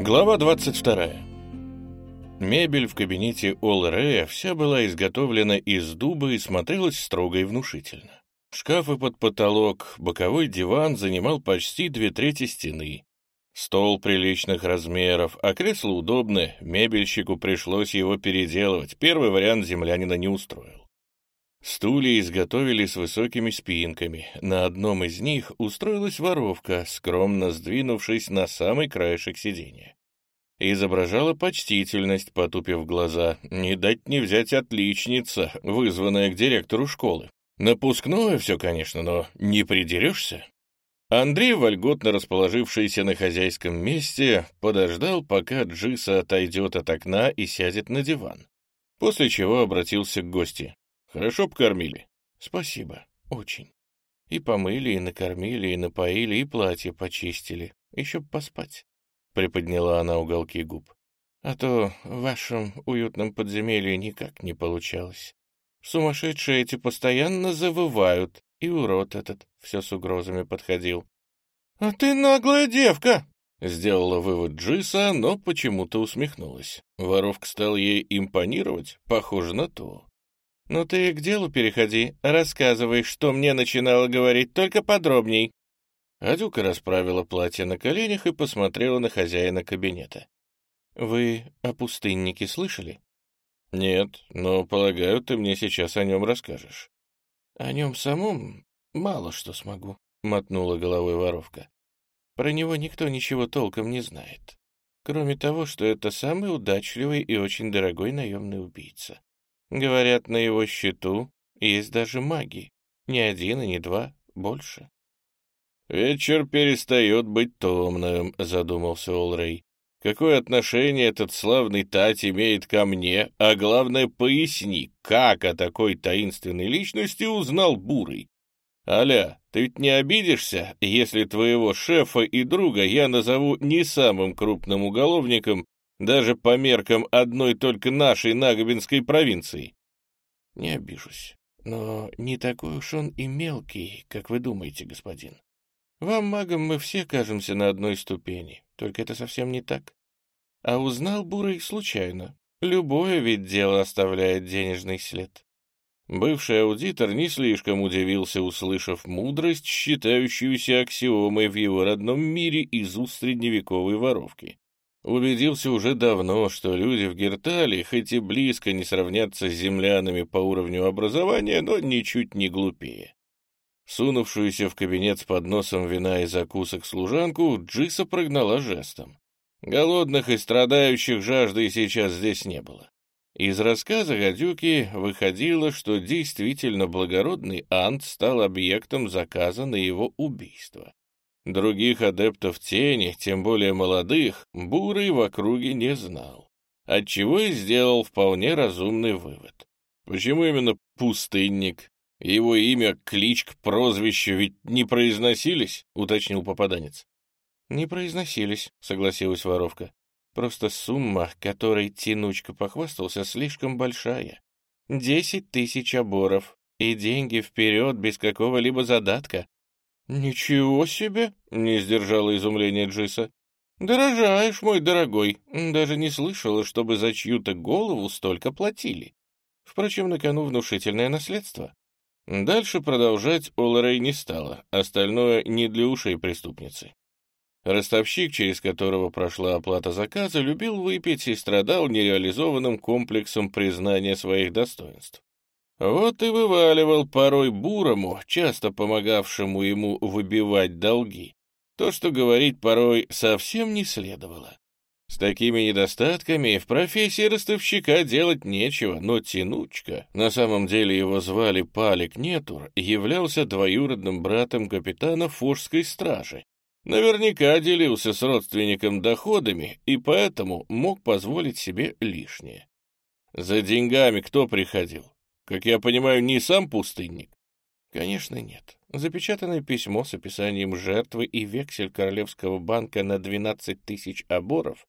Глава 22. Мебель в кабинете Ол Рея вся была изготовлена из дуба и смотрелась строго и внушительно. Шкафы под потолок, боковой диван занимал почти две трети стены. Стол приличных размеров, а кресло удобное, мебельщику пришлось его переделывать, первый вариант землянина не устроил. Стулья изготовили с высокими спинками. На одном из них устроилась воровка, скромно сдвинувшись на самый краешек сиденья. Изображала почтительность, потупив глаза. Не дать не взять отличница, вызванная к директору школы. Напускное все, конечно, но не придерешься. Андрей, вольготно расположившийся на хозяйском месте, подождал, пока Джиса отойдет от окна и сядет на диван. После чего обратился к гости. Хорошо покормили? Спасибо, очень. И помыли, и накормили, и напоили, и платье почистили. Еще поспать. Приподняла она уголки губ. А то в вашем уютном подземелье никак не получалось. Сумасшедшие эти постоянно завывают, и урод этот все с угрозами подходил. — А ты наглая девка! — сделала вывод Джиса, но почему-то усмехнулась. Воровка стал ей импонировать, похоже на то. «Ну ты к делу переходи, рассказывай, что мне начинала говорить, только подробней». Адюка расправила платье на коленях и посмотрела на хозяина кабинета. «Вы о пустыннике слышали?» «Нет, но, полагаю, ты мне сейчас о нем расскажешь». «О нем самом мало что смогу», — мотнула головой воровка. «Про него никто ничего толком не знает, кроме того, что это самый удачливый и очень дорогой наемный убийца. Говорят, на его счету есть даже маги. Не один и не два, больше. «Вечер перестает быть томным», — задумался Олрей. «Какое отношение этот славный Тать имеет ко мне, а главное, поясни, как о такой таинственной личности узнал Бурый? Аля, ты ведь не обидишься, если твоего шефа и друга я назову не самым крупным уголовником даже по меркам одной только нашей Нагобинской провинции. Не обижусь, но не такой уж он и мелкий, как вы думаете, господин. Вам, магам, мы все кажемся на одной ступени, только это совсем не так. А узнал Бурый случайно. Любое ведь дело оставляет денежный след. Бывший аудитор не слишком удивился, услышав мудрость, считающуюся аксиомой в его родном мире из уст средневековой воровки. Убедился уже давно, что люди в Гертале хоть и близко не сравнятся с землянами по уровню образования, но ничуть не глупее. Сунувшуюся в кабинет с подносом вина и закусок служанку, Джиса прогнала жестом. Голодных и страдающих жаждой сейчас здесь не было. Из рассказа гадюки выходило, что действительно благородный Ант стал объектом заказа на его убийство. Других адептов тени, тем более молодых, Бурый в округе не знал, отчего и сделал вполне разумный вывод. Почему именно пустынник? Его имя, кличка, прозвище ведь не произносились, уточнил попаданец. Не произносились, согласилась воровка. Просто сумма, которой Тянучка похвастался, слишком большая. Десять тысяч оборов, и деньги вперед без какого-либо задатка. «Ничего себе!» — не сдержало изумление Джиса. «Дорожаешь, мой дорогой. Даже не слышала, чтобы за чью-то голову столько платили. Впрочем, на кону внушительное наследство». Дальше продолжать Олрей не стала, остальное не для ушей преступницы. Ростовщик, через которого прошла оплата заказа, любил выпить и страдал нереализованным комплексом признания своих достоинств. Вот и вываливал порой бурому, часто помогавшему ему выбивать долги. То, что говорить порой совсем не следовало. С такими недостатками в профессии ростовщика делать нечего, но Тянучка, на самом деле его звали Палик Нетур, являлся двоюродным братом капитана Форской стражи. Наверняка делился с родственником доходами и поэтому мог позволить себе лишнее. За деньгами кто приходил? Как я понимаю, не сам пустынник? Конечно, нет. Запечатанное письмо с описанием жертвы и вексель Королевского банка на 12 тысяч оборов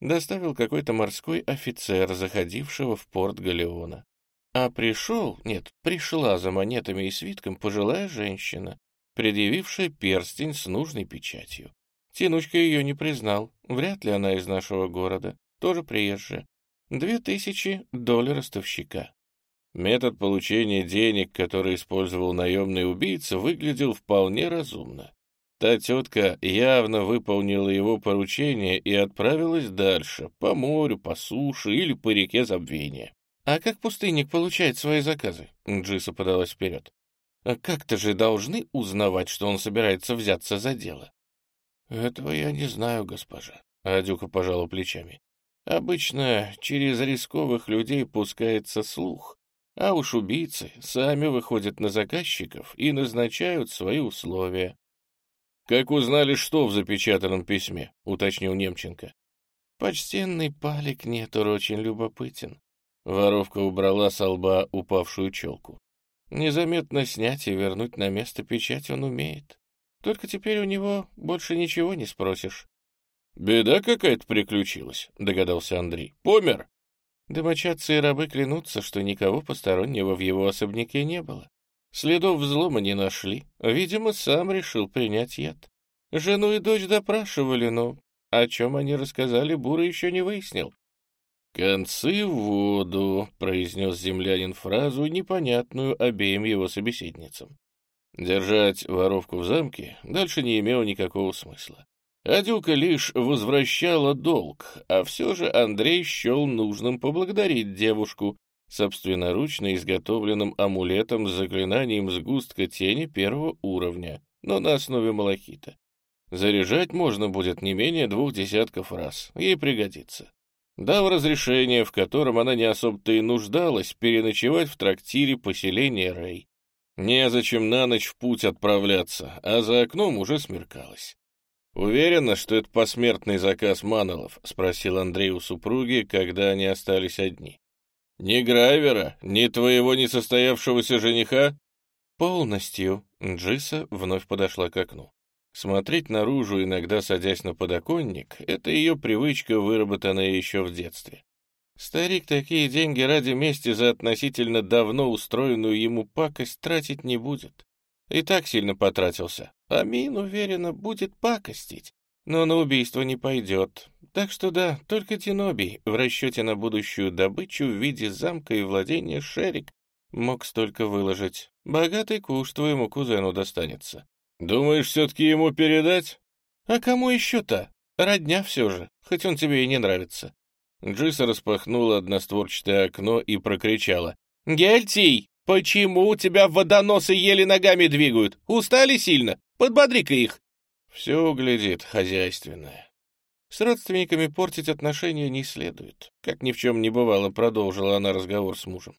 доставил какой-то морской офицер, заходившего в порт Галеона. А пришел, нет, пришла за монетами и свитком пожилая женщина, предъявившая перстень с нужной печатью. Тинучка ее не признал. Вряд ли она из нашего города. Тоже приезжая. Две тысячи долларов ростовщика. Метод получения денег, который использовал наемный убийца, выглядел вполне разумно. Та тетка явно выполнила его поручение и отправилась дальше, по морю, по суше или по реке забвения. «А как пустынник получает свои заказы?» Джиса подалась вперед. «А как-то же должны узнавать, что он собирается взяться за дело». «Этого я не знаю, госпожа», — Адюка пожала плечами. «Обычно через рисковых людей пускается слух, а уж убийцы сами выходят на заказчиков и назначают свои условия». «Как узнали, что в запечатанном письме?» — уточнил Немченко. «Почтенный палик Нетур очень любопытен». Воровка убрала со лба упавшую челку. Незаметно снять и вернуть на место печать он умеет. Только теперь у него больше ничего не спросишь. «Беда какая-то приключилась», — догадался Андрей. «Помер?» Домочадцы и рабы клянутся, что никого постороннего в его особняке не было. Следов взлома не нашли. Видимо, сам решил принять яд. Жену и дочь допрашивали, но о чем они рассказали, Бура еще не выяснил. «Концы в воду», — произнес землянин фразу, непонятную обеим его собеседницам. Держать воровку в замке дальше не имело никакого смысла. Адюка лишь возвращала долг, а все же Андрей счел нужным поблагодарить девушку собственноручно изготовленным амулетом с заклинанием сгустка тени первого уровня, но на основе малахита. Заряжать можно будет не менее двух десятков раз, ей пригодится. Дав разрешение, в котором она не особо-то и нуждалась, переночевать в трактире поселения Рэй. Незачем на ночь в путь отправляться, а за окном уже смеркалось. «Уверена, что это посмертный заказ Манолов?» — спросил Андрей у супруги, когда они остались одни. «Ни Грайвера, ни твоего несостоявшегося жениха?» «Полностью». Джиса вновь подошла к окну. Смотреть наружу, иногда садясь на подоконник, это ее привычка, выработанная еще в детстве. Старик такие деньги ради мести за относительно давно устроенную ему пакость тратить не будет. И так сильно потратился. Амин, уверенно, будет пакостить, но на убийство не пойдет. Так что да, только Тинобий в расчете на будущую добычу в виде замка и владения Шерик мог столько выложить. Богатый куш твоему кузену достанется. Думаешь, все-таки ему передать? А кому еще-то? Родня все же, хоть он тебе и не нравится. Джиса распахнула одностворчатое окно и прокричала. «Гельтий, почему у тебя водоносы еле ногами двигают? Устали сильно? Подбодри-ка их!» «Все углядит, хозяйственное». С родственниками портить отношения не следует. Как ни в чем не бывало, продолжила она разговор с мужем.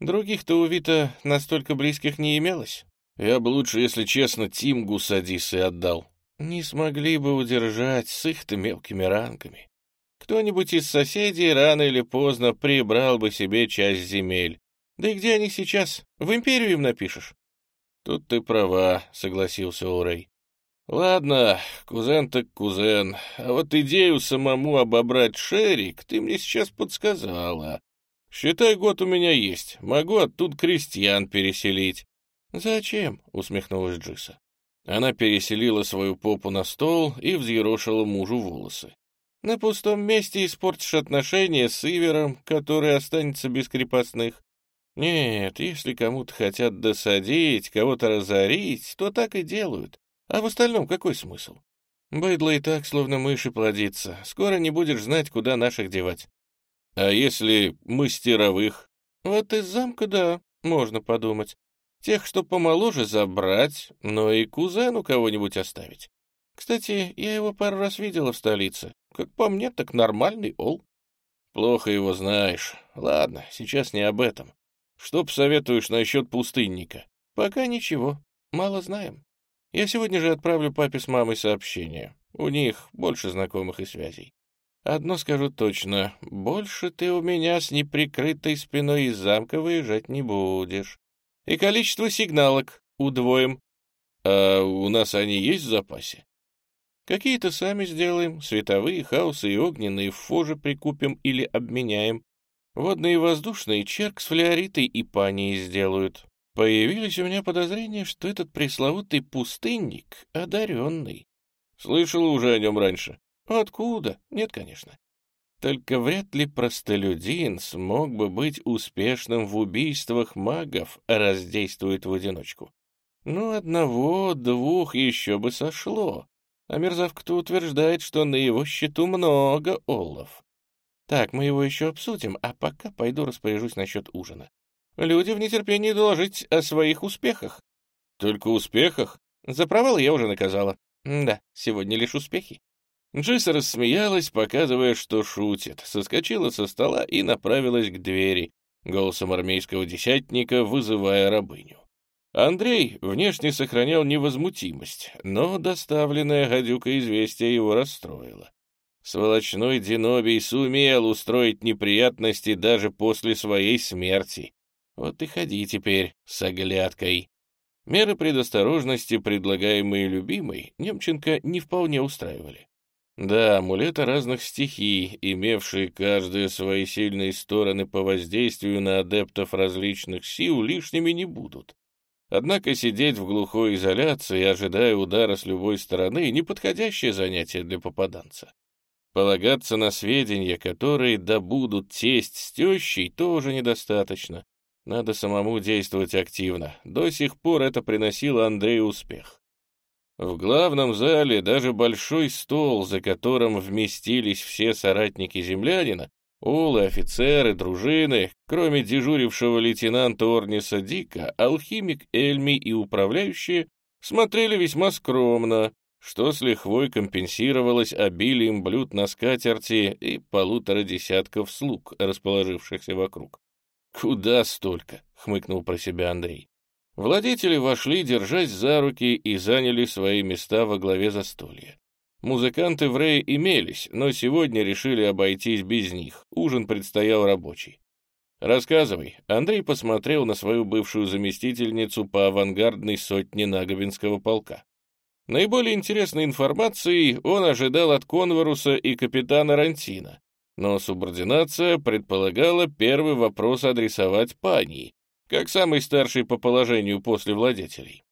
Других-то у Вита настолько близких не имелось. Я бы лучше, если честно, Тимгу с Одиссой отдал. Не смогли бы удержать с их-то мелкими ранками. Кто-нибудь из соседей рано или поздно прибрал бы себе часть земель. Да и где они сейчас? В империю им напишешь? Тут ты права, согласился Орей. Ладно, кузен так кузен, а вот идею самому обобрать Шерик ты мне сейчас подсказала. Считай, год у меня есть, могу оттуда крестьян переселить. «Зачем?» — усмехнулась Джиса. Она переселила свою попу на стол и взъерошила мужу волосы. «На пустом месте испортишь отношения с Ивером, который останется без крепостных. Нет, если кому-то хотят досадить, кого-то разорить, то так и делают. А в остальном какой смысл? Быдло и так словно мыши плодится. Скоро не будешь знать, куда наших девать. А если мастеровых? Вот из замка, да, можно подумать. Тех, что помоложе, забрать, но и кузену кого-нибудь оставить. Кстати, я его пару раз видела в столице. Как по мне, так нормальный ол. Плохо его знаешь. Ладно, сейчас не об этом. Что посоветуешь насчет пустынника? Пока ничего. Мало знаем. Я сегодня же отправлю папе с мамой сообщение. У них больше знакомых и связей. Одно скажу точно. Больше ты у меня с неприкрытой спиной из замка выезжать не будешь и количество сигналок удвоим. А у нас они есть в запасе? Какие-то сами сделаем, световые, хаосы и огненные в фоже прикупим или обменяем. Водные и воздушные черк с флеоритой и панией сделают. Появились у меня подозрения, что этот пресловутый пустынник одаренный. Слышала уже о нем раньше. Откуда? Нет, конечно. Только вряд ли простолюдин смог бы быть успешным в убийствах магов, раз действует в одиночку. Ну, одного-двух еще бы сошло. А мерзавка-то утверждает, что на его счету много оллов. Так, мы его еще обсудим, а пока пойду распоряжусь насчет ужина. Люди в нетерпении доложить о своих успехах. Только успехах? За провал я уже наказала. Да, сегодня лишь успехи. Джиса рассмеялась, показывая, что шутит, соскочила со стола и направилась к двери, голосом армейского десятника вызывая рабыню. Андрей внешне сохранял невозмутимость, но доставленная гадюка известие его расстроило. Сволочной Динобий сумел устроить неприятности даже после своей смерти. Вот и ходи теперь с оглядкой. Меры предосторожности, предлагаемые любимой, Немченко не вполне устраивали. Да, амулеты разных стихий, имевшие каждые свои сильные стороны по воздействию на адептов различных сил, лишними не будут. Однако сидеть в глухой изоляции, ожидая удара с любой стороны, неподходящее занятие для попаданца. Полагаться на сведения, которые добудут тесть с тещей, тоже недостаточно. Надо самому действовать активно. До сих пор это приносило Андрею успех. В главном зале даже большой стол, за которым вместились все соратники землянина, улы, офицеры, дружины, кроме дежурившего лейтенанта Орниса Дика, алхимик Эльми и управляющие смотрели весьма скромно, что с лихвой компенсировалось обилием блюд на скатерти и полутора десятков слуг, расположившихся вокруг. «Куда столько?» — хмыкнул про себя Андрей. Владетели вошли, держась за руки, и заняли свои места во главе застолья. Музыканты в Рее имелись, но сегодня решили обойтись без них. Ужин предстоял рабочий. «Рассказывай». Андрей посмотрел на свою бывшую заместительницу по авангардной сотне Наговинского полка. Наиболее интересной информацией он ожидал от Конваруса и капитана Рантина, но субординация предполагала первый вопрос адресовать пани, как самый старший по положению после владетелей.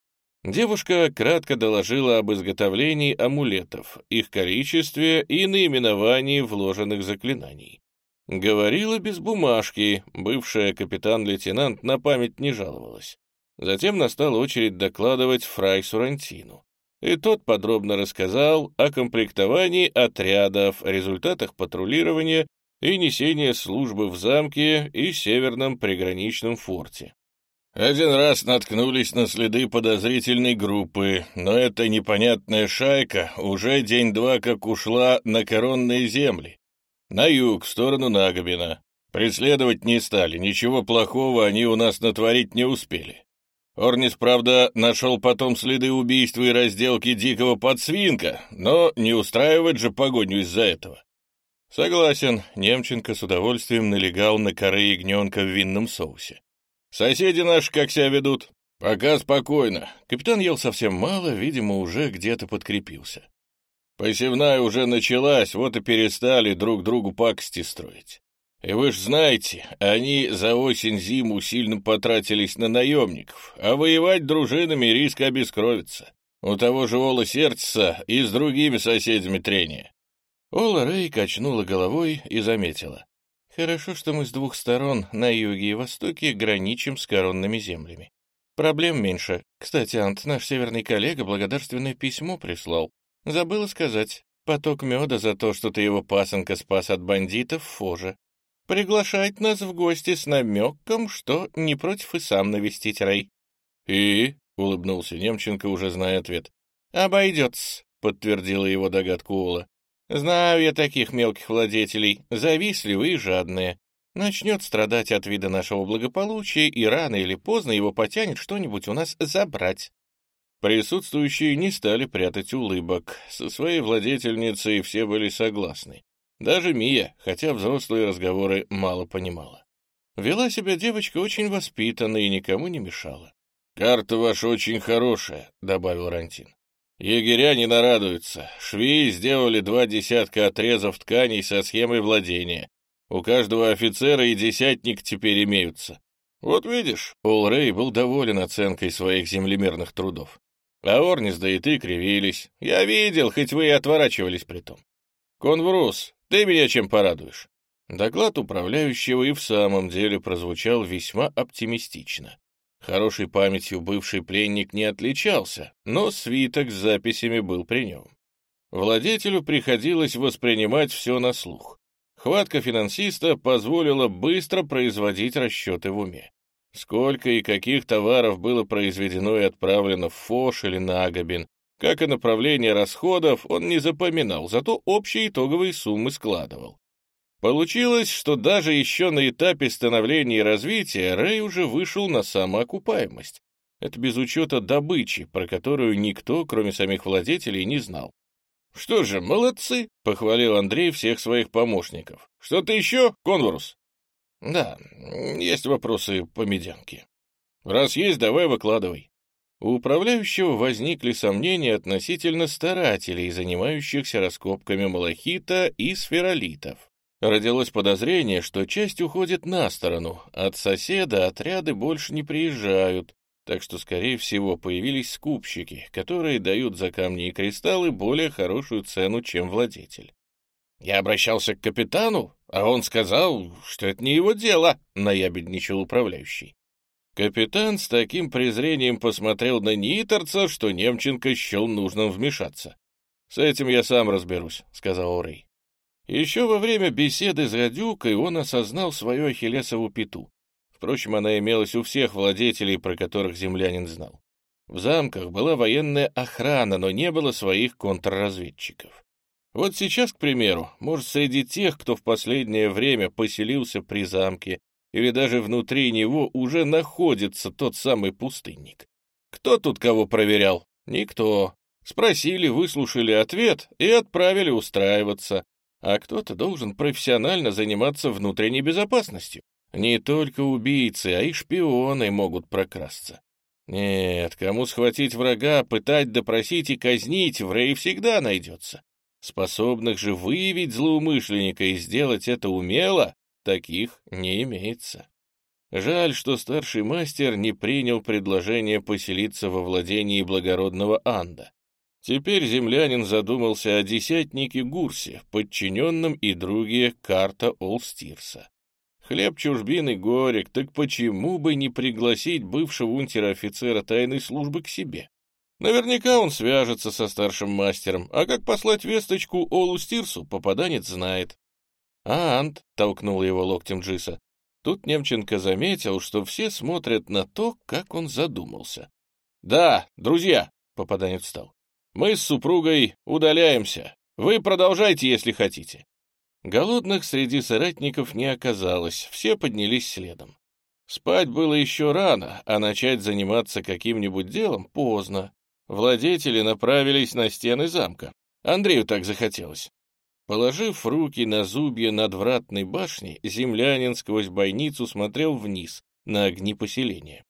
Девушка кратко доложила об изготовлении амулетов, их количестве и наименовании вложенных заклинаний. Говорила без бумажки, бывшая капитан-лейтенант на память не жаловалась. Затем настала очередь докладывать фрай Сурантину. И тот подробно рассказал о комплектовании отрядов, результатах патрулирования и несения службы в замке и северном приграничном форте. Один раз наткнулись на следы подозрительной группы, но эта непонятная шайка уже день-два как ушла на коронные земли. На юг, в сторону Нагобина. Преследовать не стали, ничего плохого они у нас натворить не успели. Орнис, правда, нашел потом следы убийства и разделки дикого подсвинка, но не устраивать же погоню из-за этого. Согласен, Немченко с удовольствием налегал на коры ягненка в винном соусе. Соседи наши как себя ведут? Пока спокойно. Капитан ел совсем мало, видимо, уже где-то подкрепился. Посевная уже началась, вот и перестали друг другу пакости строить. И вы ж знаете, они за осень-зиму сильно потратились на наемников, а воевать дружинами риск обескровиться. У того же Ола сердца и с другими соседями трения. Ола Рэй качнула головой и заметила. Хорошо, что мы с двух сторон, на юге и востоке, граничим с коронными землями. Проблем меньше. Кстати, Ант, наш северный коллега, благодарственное письмо прислал. Забыла сказать. Поток меда за то, что ты его пасынка спас от бандитов, фоже. Приглашает нас в гости с намеком, что не против и сам навестить рай. «И?» — улыбнулся Немченко, уже зная ответ. «Обойдется», — подтвердила его догадку Ола. Знаю я таких мелких владетелей, завистливые и жадные. Начнет страдать от вида нашего благополучия, и рано или поздно его потянет что-нибудь у нас забрать. Присутствующие не стали прятать улыбок. Со своей владетельницей все были согласны. Даже Мия, хотя взрослые разговоры мало понимала. Вела себя девочка очень воспитанно и никому не мешала. «Карта ваша очень хорошая», — добавил Рантин. Егеря не нарадуются. Швеи сделали два десятка отрезов тканей со схемой владения. У каждого офицера и десятник теперь имеются. Вот видишь, Олрей был доволен оценкой своих землемерных трудов. А Орнис да и ты кривились. Я видел, хоть вы и отворачивались при том. Конврус, ты меня чем порадуешь? Доклад управляющего и в самом деле прозвучал весьма оптимистично. Хорошей памятью бывший пленник не отличался, но свиток с записями был при нем. Владетелю приходилось воспринимать все на слух. Хватка финансиста позволила быстро производить расчеты в уме. Сколько и каких товаров было произведено и отправлено в Фош или Нагобин, как и направление расходов, он не запоминал, зато общие итоговые суммы складывал. Получилось, что даже еще на этапе становления и развития Рэй уже вышел на самоокупаемость. Это без учета добычи, про которую никто, кроме самих владетелей, не знал. «Что же, молодцы!» — похвалил Андрей всех своих помощников. «Что-то еще, Конворус?» «Да, есть вопросы по медянке». «Раз есть, давай выкладывай». У управляющего возникли сомнения относительно старателей, занимающихся раскопками малахита и сферолитов. Родилось подозрение, что часть уходит на сторону, от соседа отряды больше не приезжают, так что, скорее всего, появились скупщики, которые дают за камни и кристаллы более хорошую цену, чем владетель. «Я обращался к капитану, а он сказал, что это не его дело», — наябедничал управляющий. Капитан с таким презрением посмотрел на Ниторца, что Немченко счел нужным вмешаться. «С этим я сам разберусь», — сказал Орей. Еще во время беседы с гадюкой он осознал свою ахиллесову пету. Впрочем, она имелась у всех владетелей, про которых землянин знал. В замках была военная охрана, но не было своих контрразведчиков. Вот сейчас, к примеру, может, среди тех, кто в последнее время поселился при замке, или даже внутри него уже находится тот самый пустынник. Кто тут кого проверял? Никто. Спросили, выслушали ответ и отправили устраиваться а кто-то должен профессионально заниматься внутренней безопасностью. Не только убийцы, а и шпионы могут прокрасться. Нет, кому схватить врага, пытать, допросить и казнить, в Рей всегда найдется. Способных же выявить злоумышленника и сделать это умело, таких не имеется. Жаль, что старший мастер не принял предложение поселиться во владении благородного Анда. Теперь землянин задумался о десятнике Гурсе, подчиненном и друге карта Олстирса. Хлеб чужбины горек, так почему бы не пригласить бывшего унтер-офицера тайной службы к себе? Наверняка он свяжется со старшим мастером, а как послать весточку Олу Стирсу, попаданец знает. А Ант толкнул его локтем Джиса. Тут Немченко заметил, что все смотрят на то, как он задумался. «Да, друзья!» — попаданец встал. Мы с супругой удаляемся. Вы продолжайте, если хотите». Голодных среди соратников не оказалось, все поднялись следом. Спать было еще рано, а начать заниматься каким-нибудь делом поздно. Владетели направились на стены замка. Андрею так захотелось. Положив руки на зубья надвратной башни, землянин сквозь бойницу смотрел вниз, на огни поселения.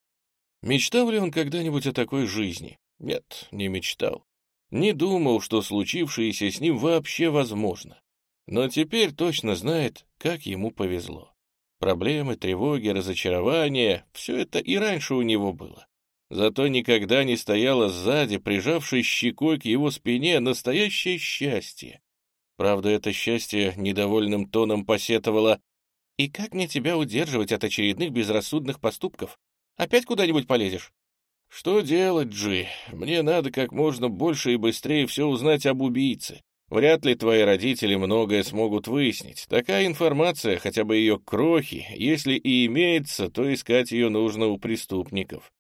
Мечтал ли он когда-нибудь о такой жизни? Нет, не мечтал. Не думал, что случившееся с ним вообще возможно. Но теперь точно знает, как ему повезло. Проблемы, тревоги, разочарования — все это и раньше у него было. Зато никогда не стояло сзади, прижавшись щекой к его спине, настоящее счастье. Правда, это счастье недовольным тоном посетовало «И как мне тебя удерживать от очередных безрассудных поступков? Опять куда-нибудь полезешь?» «Что делать, Джи? Мне надо как можно больше и быстрее все узнать об убийце. Вряд ли твои родители многое смогут выяснить. Такая информация, хотя бы ее крохи, если и имеется, то искать ее нужно у преступников».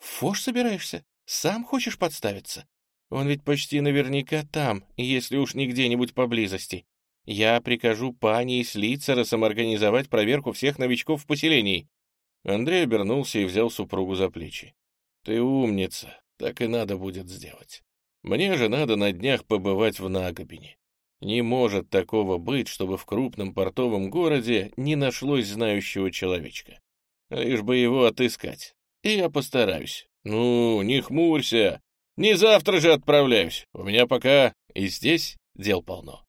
«Фош собираешься? Сам хочешь подставиться? Он ведь почти наверняка там, если уж не где-нибудь поблизости. Я прикажу пани и Слицеросам организовать проверку всех новичков в поселении». Андрей обернулся и взял супругу за плечи. Ты умница, так и надо будет сделать. Мне же надо на днях побывать в Нагобине. Не может такого быть, чтобы в крупном портовом городе не нашлось знающего человечка. Лишь бы его отыскать. И я постараюсь. Ну, не хмурься. Не завтра же отправляюсь. У меня пока и здесь дел полно.